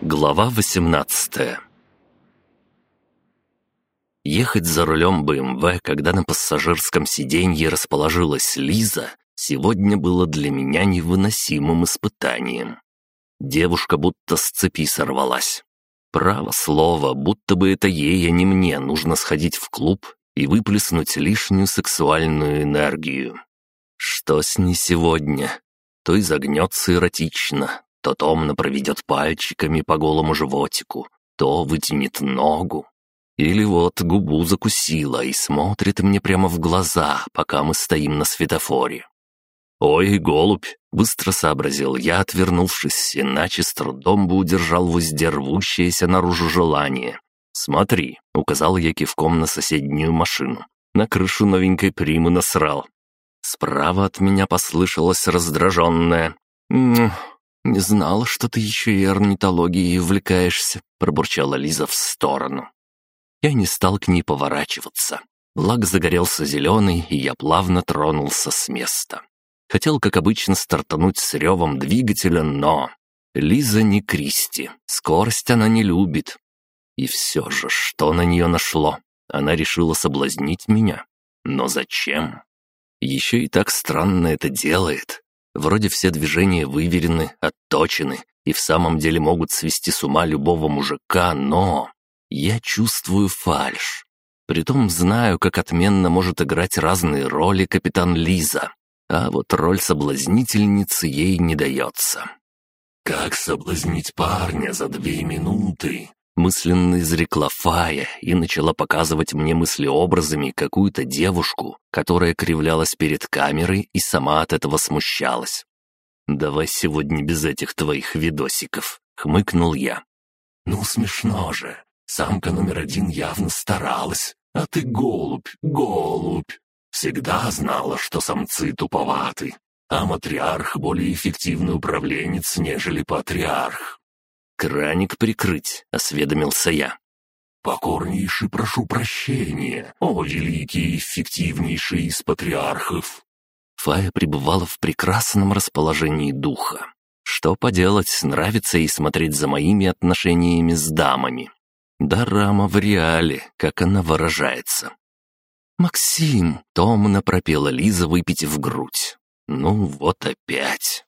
Глава 18 Ехать за рулем БМВ, когда на пассажирском сиденье расположилась Лиза, сегодня было для меня невыносимым испытанием. Девушка будто с цепи сорвалась. Право слово, будто бы это ей, а не мне, нужно сходить в клуб и выплеснуть лишнюю сексуальную энергию. Что с ней сегодня? То изогнется эротично, то томно проведет пальчиками по голому животику, то вытянет ногу. Или вот губу закусила и смотрит мне прямо в глаза, пока мы стоим на светофоре. «Ой, голубь!» — быстро сообразил я, отвернувшись, иначе с трудом бы удержал в наружу желание. «Смотри», — указал я кивком на соседнюю машину. На крышу новенькой примы насрал. Справа от меня послышалось раздраженное. «М «Не знала, что ты еще и орнитологией увлекаешься», — пробурчала Лиза в сторону. Я не стал к ней поворачиваться. Лак загорелся зеленый, и я плавно тронулся с места. Хотел, как обычно, стартануть с ревом двигателя, но... Лиза не Кристи, скорость она не любит. И все же, что на нее нашло? Она решила соблазнить меня. Но зачем? Еще и так странно это делает. Вроде все движения выверены, отточены и в самом деле могут свести с ума любого мужика, но... Я чувствую фальшь. Притом знаю, как отменно может играть разные роли капитан Лиза. А вот роль соблазнительницы ей не дается. «Как соблазнить парня за две минуты?» Мысленно изрекла Фая и начала показывать мне мыслеобразами какую-то девушку, которая кривлялась перед камерой и сама от этого смущалась. «Давай сегодня без этих твоих видосиков», — хмыкнул я. «Ну, смешно же. Самка номер один явно старалась, а ты голубь, голубь. Всегда знала, что самцы туповаты, а матриарх более эффективный управленец, нежели патриарх. «Краник прикрыть», — осведомился я. «Покорнейше прошу прощения, о великий эффективнейший из патриархов!» Фая пребывала в прекрасном расположении духа. Что поделать, нравится ей смотреть за моими отношениями с дамами. Да рама в реале, как она выражается. «Максим!» — томно пропела Лиза, выпитив грудь. «Ну вот опять!»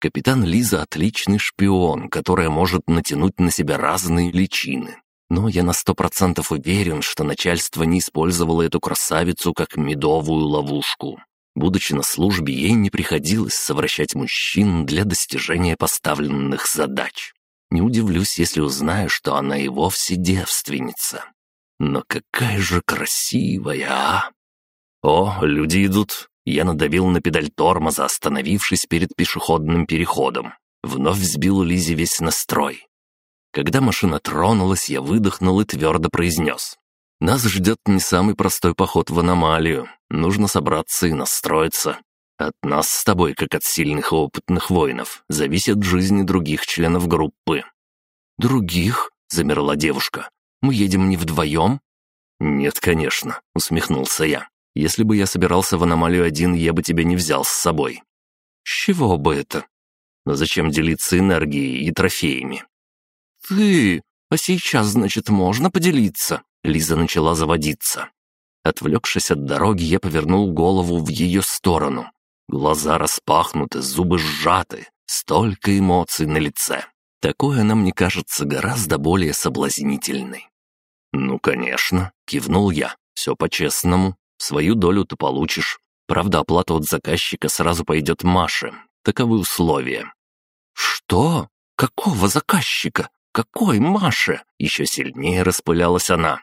Капитан Лиза — отличный шпион, который может натянуть на себя разные личины. Но я на сто процентов уверен, что начальство не использовало эту красавицу как медовую ловушку. Будучи на службе, ей не приходилось совращать мужчин для достижения поставленных задач. Не удивлюсь, если узнаю, что она и вовсе девственница. Но какая же красивая, а! О, люди идут. Я надавил на педаль тормоза, остановившись перед пешеходным переходом. Вновь взбил Лизе весь настрой. Когда машина тронулась, я выдохнул и твердо произнес. «Нас ждет не самый простой поход в аномалию. Нужно собраться и настроиться. От нас с тобой, как от сильных и опытных воинов, зависят жизни других членов группы». «Других?» — замерла девушка. «Мы едем не вдвоем?» «Нет, конечно», — усмехнулся я. Если бы я собирался в аномалию один, я бы тебя не взял с собой». «С чего бы это?» «Но зачем делиться энергией и трофеями?» «Ты... А сейчас, значит, можно поделиться?» Лиза начала заводиться. Отвлекшись от дороги, я повернул голову в ее сторону. Глаза распахнуты, зубы сжаты, столько эмоций на лице. Такое она мне кажется гораздо более соблазнительной. «Ну, конечно», — кивнул я, — «все по-честному». Свою долю ты получишь. Правда, оплата от заказчика сразу пойдет Маше. Таковы условия». «Что? Какого заказчика? Какой Маше?» Еще сильнее распылялась она.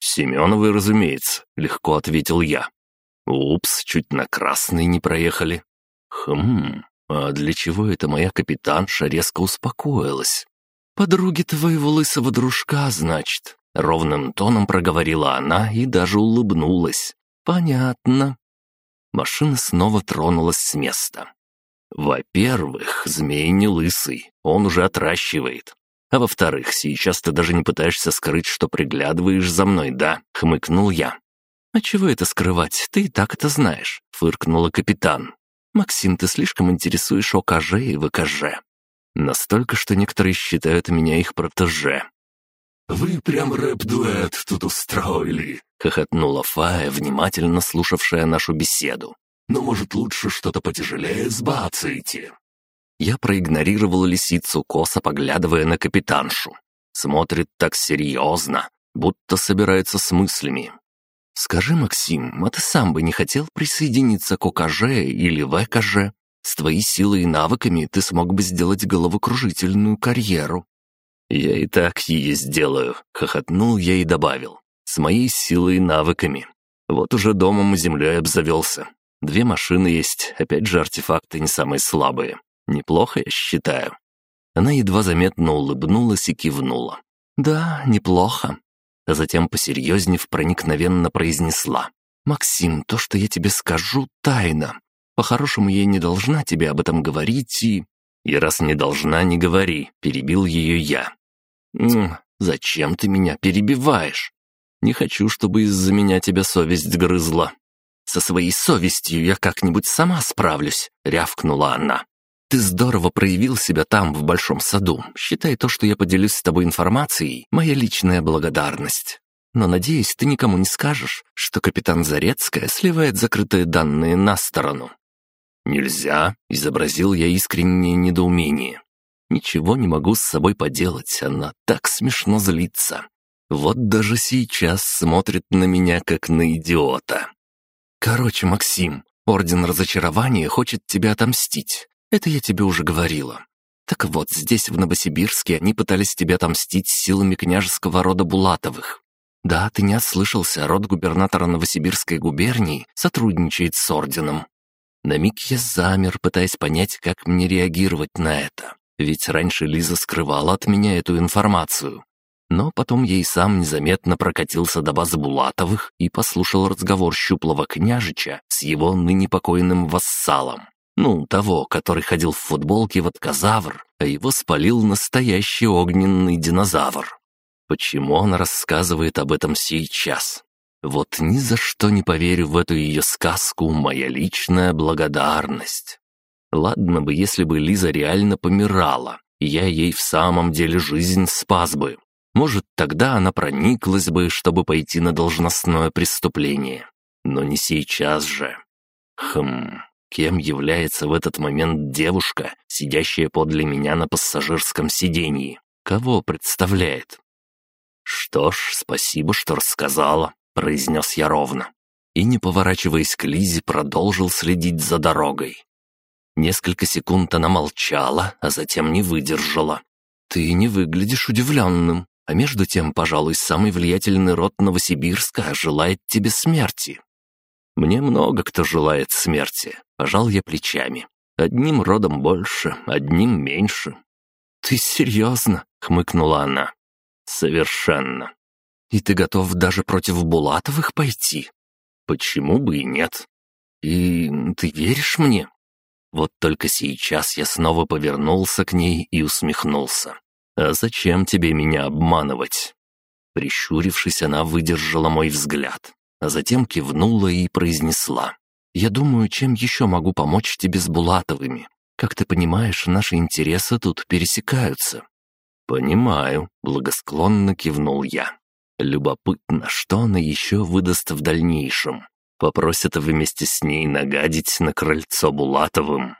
«Семеновой, разумеется», — легко ответил я. «Упс, чуть на красный не проехали». «Хм, а для чего это моя капитанша резко успокоилась?» «Подруги твоего лысого дружка, значит», — ровным тоном проговорила она и даже улыбнулась. «Понятно». Машина снова тронулась с места. «Во-первых, змей не лысый, он уже отращивает. А во-вторых, сейчас ты даже не пытаешься скрыть, что приглядываешь за мной, да?» — хмыкнул я. «А чего это скрывать? Ты и так это знаешь», — фыркнула капитан. «Максим, ты слишком интересуешь ОКЖ и ВКЖ. Настолько, что некоторые считают меня их протеже». «Вы прям рэп-дуэт тут устроили», — хохотнула Фая, внимательно слушавшая нашу беседу. «Но, может, лучше что-то потяжелее сбацайте?» Я проигнорировал лисицу, косо поглядывая на капитаншу. Смотрит так серьезно, будто собирается с мыслями. «Скажи, Максим, а ты сам бы не хотел присоединиться к ОКЖ или ВКЖ? С твоей силой и навыками ты смог бы сделать головокружительную карьеру». «Я и так ее сделаю», — хохотнул я и добавил. «С моей силой и навыками. Вот уже домом и землей обзавелся. Две машины есть, опять же артефакты не самые слабые. Неплохо, я считаю». Она едва заметно улыбнулась и кивнула. «Да, неплохо а затем, посерьезнев, проникновенно произнесла. «Максим, то, что я тебе скажу, тайна. По-хорошему, я не должна тебе об этом говорить и...» «И раз не должна, не говори», — перебил ее я. «Ну, зачем ты меня перебиваешь? Не хочу, чтобы из-за меня тебя совесть грызла». «Со своей совестью я как-нибудь сама справлюсь», — рявкнула она. Ты здорово проявил себя там, в большом саду. Считай то, что я поделюсь с тобой информацией, моя личная благодарность. Но, надеюсь, ты никому не скажешь, что капитан Зарецкая сливает закрытые данные на сторону». «Нельзя», — изобразил я искреннее недоумение. «Ничего не могу с собой поделать, она так смешно злится. Вот даже сейчас смотрит на меня, как на идиота. Короче, Максим, Орден Разочарования хочет тебя отомстить. Это я тебе уже говорила. Так вот, здесь, в Новосибирске, они пытались тебя отомстить силами княжеского рода Булатовых. Да, ты не ослышался, род губернатора Новосибирской губернии сотрудничает с орденом. На миг я замер, пытаясь понять, как мне реагировать на это. Ведь раньше Лиза скрывала от меня эту информацию. Но потом я и сам незаметно прокатился до базы Булатовых и послушал разговор щуплого княжича с его ныне покойным вассалом. Ну, того, который ходил в футболке в отказавр, а его спалил настоящий огненный динозавр. Почему он рассказывает об этом сейчас? Вот ни за что не поверю в эту ее сказку «Моя личная благодарность». Ладно бы, если бы Лиза реально помирала, я ей в самом деле жизнь спас бы. Может, тогда она прониклась бы, чтобы пойти на должностное преступление. Но не сейчас же. Хм, Кем является в этот момент девушка, сидящая подле меня на пассажирском сиденье? Кого представляет? «Что ж, спасибо, что рассказала», — произнес я ровно. И, не поворачиваясь к Лизе, продолжил следить за дорогой. Несколько секунд она молчала, а затем не выдержала. «Ты не выглядишь удивленным, а между тем, пожалуй, самый влиятельный род Новосибирска желает тебе смерти». Мне много кто желает смерти. Пожал я плечами. Одним родом больше, одним меньше. «Ты серьезно?» — хмыкнула она. «Совершенно. И ты готов даже против Булатовых пойти? Почему бы и нет? И ты веришь мне?» Вот только сейчас я снова повернулся к ней и усмехнулся. «А зачем тебе меня обманывать?» Прищурившись, она выдержала мой взгляд а затем кивнула и произнесла. «Я думаю, чем еще могу помочь тебе с Булатовыми? Как ты понимаешь, наши интересы тут пересекаются». «Понимаю», — благосклонно кивнул я. «Любопытно, что она еще выдаст в дальнейшем. Попросят вместе с ней нагадить на крыльцо Булатовым».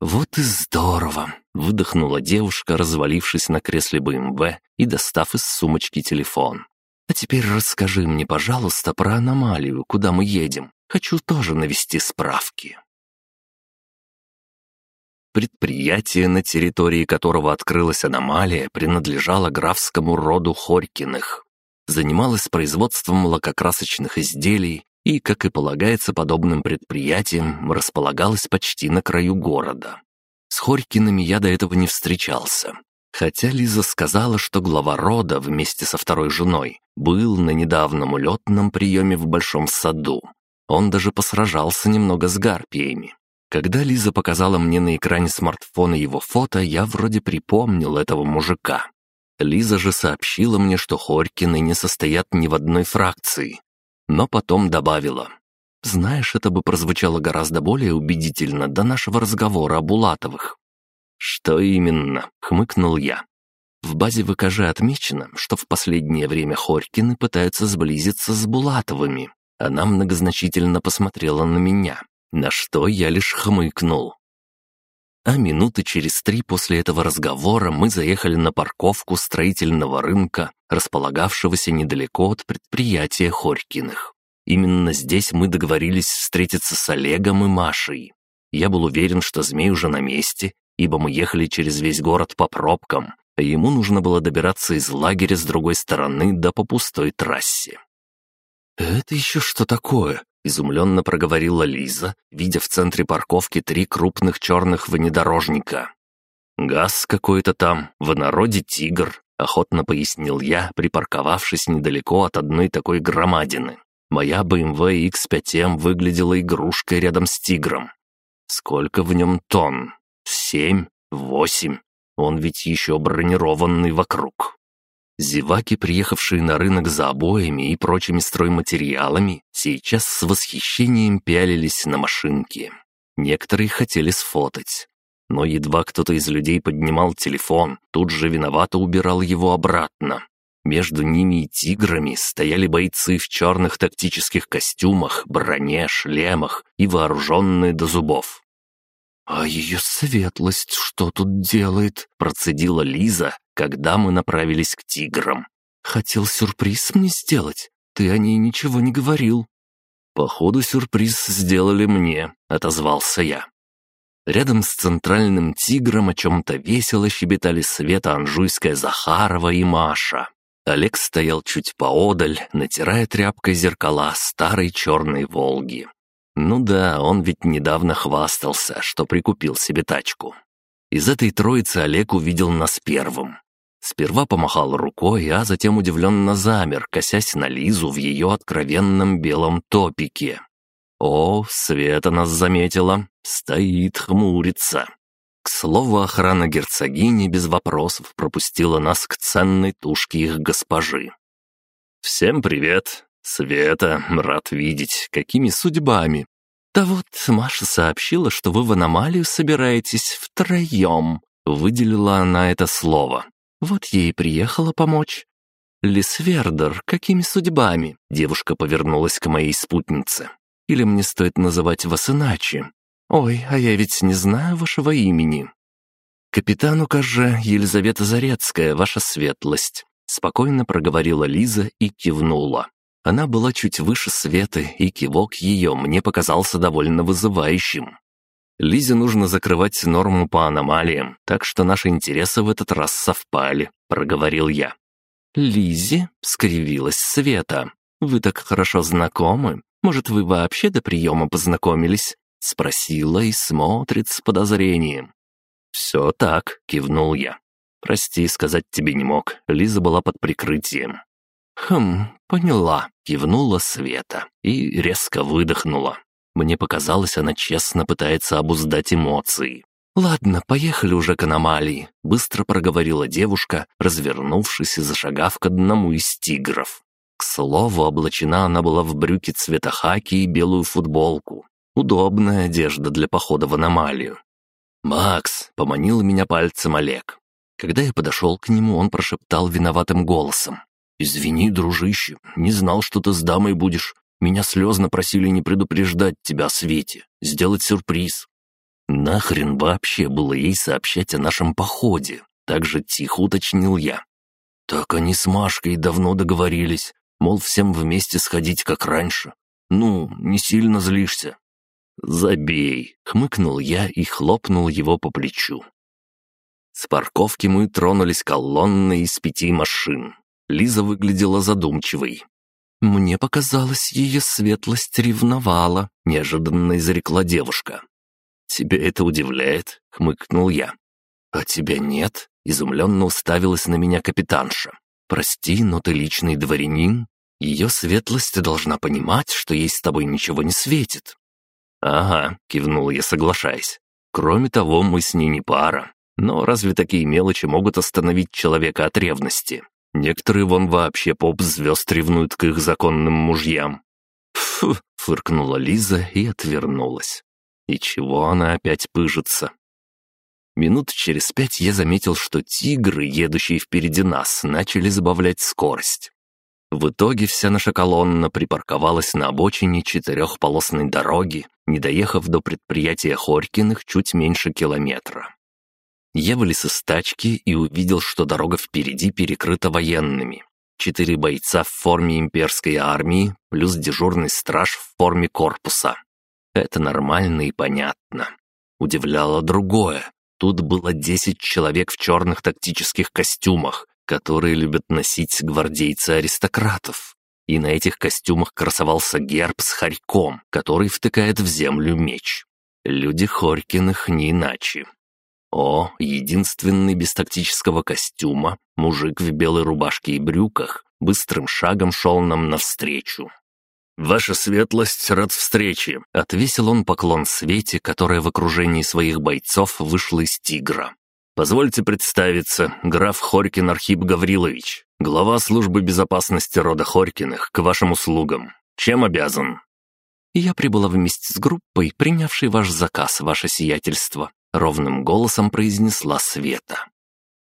«Вот и здорово!» — выдохнула девушка, развалившись на кресле БМВ и достав из сумочки телефон. А теперь расскажи мне, пожалуйста, про аномалию, куда мы едем. Хочу тоже навести справки». Предприятие, на территории которого открылась аномалия, принадлежало графскому роду Хорькиных. Занималось производством лакокрасочных изделий и, как и полагается подобным предприятием, располагалось почти на краю города. С Хорькиными я до этого не встречался, Хотя Лиза сказала, что глава рода вместе со второй женой был на недавнем улетном приеме в Большом саду. Он даже посражался немного с гарпиями. Когда Лиза показала мне на экране смартфона его фото, я вроде припомнил этого мужика. Лиза же сообщила мне, что Хорькины не состоят ни в одной фракции. Но потом добавила. Знаешь, это бы прозвучало гораздо более убедительно до нашего разговора о Булатовых». «Что именно?» — хмыкнул я. В базе ВКЖ отмечено, что в последнее время Хорькины пытаются сблизиться с Булатовыми. Она многозначительно посмотрела на меня, на что я лишь хмыкнул. А минуты через три после этого разговора мы заехали на парковку строительного рынка, располагавшегося недалеко от предприятия Хорькиных. Именно здесь мы договорились встретиться с Олегом и Машей. Я был уверен, что змей уже на месте, ибо мы ехали через весь город по пробкам, а ему нужно было добираться из лагеря с другой стороны да по пустой трассе. «Это еще что такое?» — изумленно проговорила Лиза, видя в центре парковки три крупных черных внедорожника. «Газ какой-то там, в народе тигр», — охотно пояснил я, припарковавшись недалеко от одной такой громадины. Моя BMW X5M выглядела игрушкой рядом с тигром. Сколько в нем тонн? Семь? Восемь? Он ведь еще бронированный вокруг. Зеваки, приехавшие на рынок за обоями и прочими стройматериалами, сейчас с восхищением пялились на машинки. Некоторые хотели сфотать. Но едва кто-то из людей поднимал телефон, тут же виновато убирал его обратно. Между ними и тиграми стояли бойцы в черных тактических костюмах, броне, шлемах и вооруженные до зубов. «А ее светлость что тут делает?» — процедила Лиза, когда мы направились к тиграм. «Хотел сюрприз мне сделать? Ты о ней ничего не говорил». «Походу, сюрприз сделали мне», — отозвался я. Рядом с центральным тигром о чем-то весело щебетали Света Анжуйская Захарова и Маша. Олег стоял чуть поодаль, натирая тряпкой зеркала старой черной «Волги». Ну да, он ведь недавно хвастался, что прикупил себе тачку. Из этой троицы Олег увидел нас первым. Сперва помахал рукой, а затем удивленно замер, косясь на Лизу в ее откровенном белом топике. О, Света нас заметила, стоит, хмурится. К слову, охрана герцогини без вопросов пропустила нас к ценной тушке их госпожи. «Всем привет!» «Света, рад видеть. Какими судьбами?» «Да вот, Маша сообщила, что вы в аномалию собираетесь втроем», — выделила она это слово. «Вот ей приехала помочь». «Лисвердер, какими судьбами?» — девушка повернулась к моей спутнице. «Или мне стоит называть вас иначе? Ой, а я ведь не знаю вашего имени». «Капитан укажи Елизавета Зарецкая, ваша светлость», — спокойно проговорила Лиза и кивнула. Она была чуть выше Светы, и кивок ее мне показался довольно вызывающим. Лизе нужно закрывать норму по аномалиям, так что наши интересы в этот раз совпали», — проговорил я. «Лизе?» — скривилась Света. «Вы так хорошо знакомы. Может, вы вообще до приема познакомились?» — спросила и смотрит с подозрением. «Все так», — кивнул я. «Прости, сказать тебе не мог. Лиза была под прикрытием. «Хм, поняла», — кивнула Света и резко выдохнула. Мне показалось, она честно пытается обуздать эмоции. «Ладно, поехали уже к аномалии», — быстро проговорила девушка, развернувшись и зашагав к одному из тигров. К слову, облачена она была в брюки цвета хаки и белую футболку. Удобная одежда для похода в аномалию. «Макс!» — поманил меня пальцем Олег. Когда я подошел к нему, он прошептал виноватым голосом. «Извини, дружище, не знал, что ты с дамой будешь. Меня слезно просили не предупреждать тебя о Свете, сделать сюрприз». Нахрен вообще было ей сообщать о нашем походе? Так же тихо уточнил я. Так они с Машкой давно договорились, мол, всем вместе сходить, как раньше. Ну, не сильно злишься. «Забей!» — хмыкнул я и хлопнул его по плечу. С парковки мы тронулись колонной из пяти машин. Лиза выглядела задумчивой. «Мне показалось, ее светлость ревновала», — неожиданно изрекла девушка. «Тебя это удивляет?» — хмыкнул я. «А тебя нет?» — изумленно уставилась на меня капитанша. «Прости, но ты личный дворянин. Ее светлость должна понимать, что ей с тобой ничего не светит». «Ага», — кивнул я, соглашаясь. «Кроме того, мы с ней не пара. Но разве такие мелочи могут остановить человека от ревности?» Некоторые вон вообще поп-звезд ревнуют к их законным мужьям. Фу, Фыркнула Лиза и отвернулась. И чего она опять пыжится? Минут через пять я заметил, что тигры, едущие впереди нас, начали забавлять скорость. В итоге вся наша колонна припарковалась на обочине четырехполосной дороги, не доехав до предприятия Хорькиных чуть меньше километра. Я вылез из тачки и увидел, что дорога впереди перекрыта военными. Четыре бойца в форме имперской армии, плюс дежурный страж в форме корпуса. Это нормально и понятно. Удивляло другое. Тут было десять человек в черных тактических костюмах, которые любят носить гвардейцы аристократов. И на этих костюмах красовался герб с хорьком, который втыкает в землю меч. Люди Хорькиных не иначе. О, единственный без тактического костюма, мужик в белой рубашке и брюках, быстрым шагом шел нам навстречу. «Ваша светлость, рад встрече!» — отвесил он поклон Свете, которая в окружении своих бойцов вышла из «Тигра». «Позвольте представиться, граф Хорькин Архип Гаврилович, глава службы безопасности рода Хорькиных, к вашим услугам. Чем обязан?» «Я прибыла вместе с группой, принявшей ваш заказ, ваше сиятельство», — ровным голосом произнесла Света.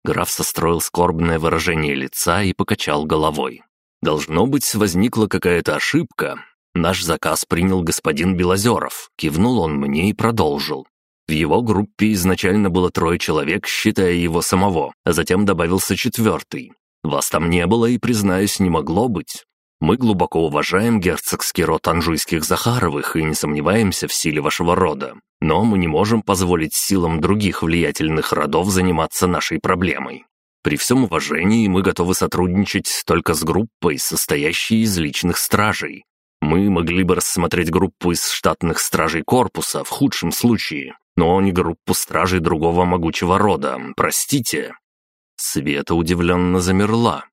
Граф состроил скорбное выражение лица и покачал головой. «Должно быть, возникла какая-то ошибка. Наш заказ принял господин Белозеров», — кивнул он мне и продолжил. В его группе изначально было трое человек, считая его самого, а затем добавился четвертый. Вас там не было и, признаюсь, не могло быть. Мы глубоко уважаем герцогский род Анжуйских Захаровых и не сомневаемся в силе вашего рода, но мы не можем позволить силам других влиятельных родов заниматься нашей проблемой. При всем уважении мы готовы сотрудничать только с группой, состоящей из личных стражей. Мы могли бы рассмотреть группу из штатных стражей корпуса в худшем случае, но не группу стражей другого могучего рода, простите». Света удивленно замерла.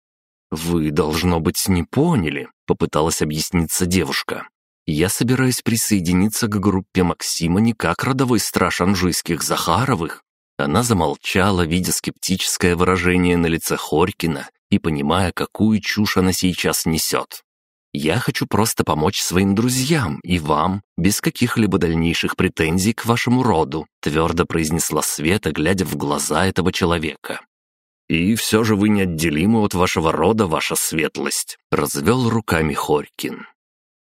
«Вы, должно быть, не поняли», — попыталась объясниться девушка. «Я собираюсь присоединиться к группе Максима не как родовой страж анжуйских Захаровых». Она замолчала, видя скептическое выражение на лице Хорькина и понимая, какую чушь она сейчас несет. «Я хочу просто помочь своим друзьям и вам, без каких-либо дальнейших претензий к вашему роду», твердо произнесла Света, глядя в глаза этого человека. «И все же вы неотделимы от вашего рода, ваша светлость», — развел руками Хорькин.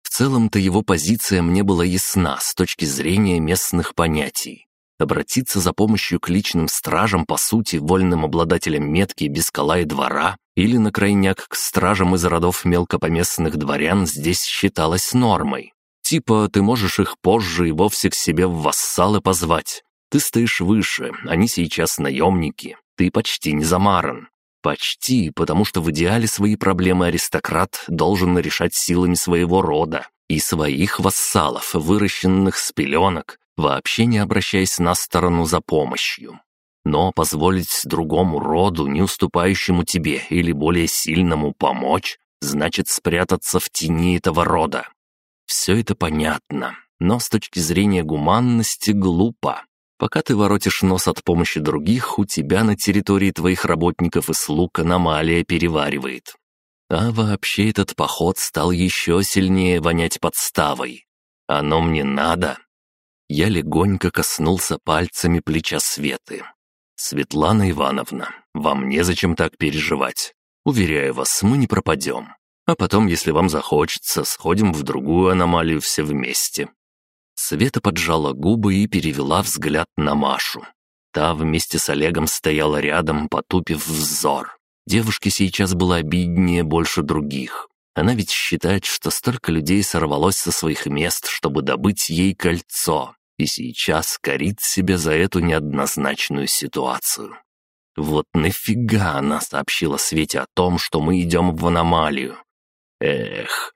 В целом-то его позиция мне была ясна с точки зрения местных понятий. Обратиться за помощью к личным стражам, по сути, вольным обладателям метки без кола и двора, или на крайняк к стражам из родов мелкопоместных дворян здесь считалось нормой. Типа, ты можешь их позже и вовсе к себе в вассалы позвать. Ты стоишь выше, они сейчас наемники, ты почти не замаран. Почти, потому что в идеале свои проблемы аристократ должен решать силами своего рода и своих вассалов, выращенных с пеленок, вообще не обращаясь на сторону за помощью. Но позволить другому роду, не уступающему тебе или более сильному помочь, значит спрятаться в тени этого рода. Все это понятно, но с точки зрения гуманности глупо. Пока ты воротишь нос от помощи других, у тебя на территории твоих работников и слуг аномалия переваривает. А вообще этот поход стал еще сильнее вонять подставой. Оно мне надо. Я легонько коснулся пальцами плеча Светы. «Светлана Ивановна, вам незачем так переживать. Уверяю вас, мы не пропадем. А потом, если вам захочется, сходим в другую аномалию все вместе. Света поджала губы и перевела взгляд на Машу. Та вместе с Олегом стояла рядом, потупив взор. Девушке сейчас было обиднее больше других. Она ведь считает, что столько людей сорвалось со своих мест, чтобы добыть ей кольцо, и сейчас корит себя за эту неоднозначную ситуацию. Вот нафига она сообщила Свете о том, что мы идем в аномалию? Эх,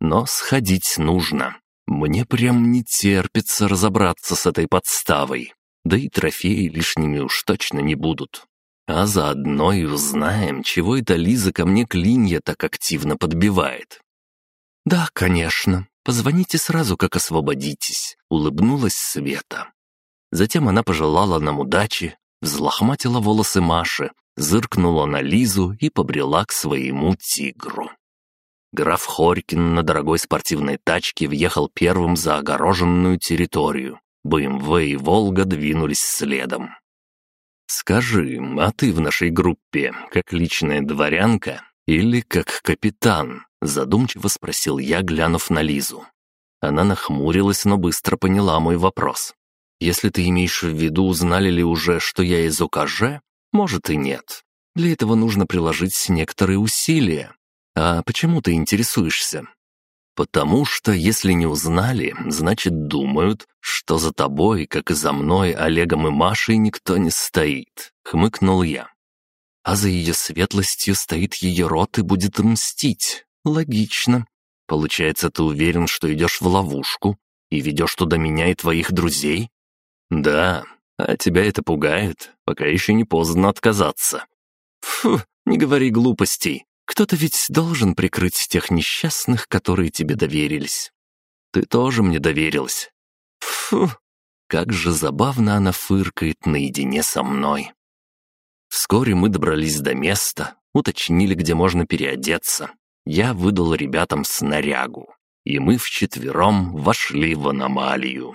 но сходить нужно. Мне прям не терпится разобраться с этой подставой. Да и трофеи лишними уж точно не будут. А заодно и узнаем, чего эта Лиза ко мне клинья так активно подбивает. «Да, конечно. Позвоните сразу, как освободитесь», — улыбнулась Света. Затем она пожелала нам удачи, взлохматила волосы Маши, зыркнула на Лизу и побрела к своему тигру. Граф Хорькин на дорогой спортивной тачке въехал первым за огороженную территорию. БМВ и «Волга» двинулись следом. «Скажи, а ты в нашей группе как личная дворянка или как капитан?» Задумчиво спросил я, глянув на Лизу. Она нахмурилась, но быстро поняла мой вопрос. «Если ты имеешь в виду, узнали ли уже, что я из ОКЖ? Может и нет. Для этого нужно приложить некоторые усилия. А почему ты интересуешься?» «Потому что, если не узнали, значит, думают, что за тобой, как и за мной, Олегом и Машей, никто не стоит», — хмыкнул я. «А за ее светлостью стоит ее рот и будет мстить. Логично. Получается, ты уверен, что идешь в ловушку и ведешь туда меня и твоих друзей? Да, а тебя это пугает, пока еще не поздно отказаться. Фу, не говори глупостей. Кто-то ведь должен прикрыть тех несчастных, которые тебе доверились. Ты тоже мне доверилась. Фу, как же забавно она фыркает наедине со мной. Вскоре мы добрались до места, уточнили, где можно переодеться, я выдал ребятам снарягу, и мы вчетвером вошли в аномалию.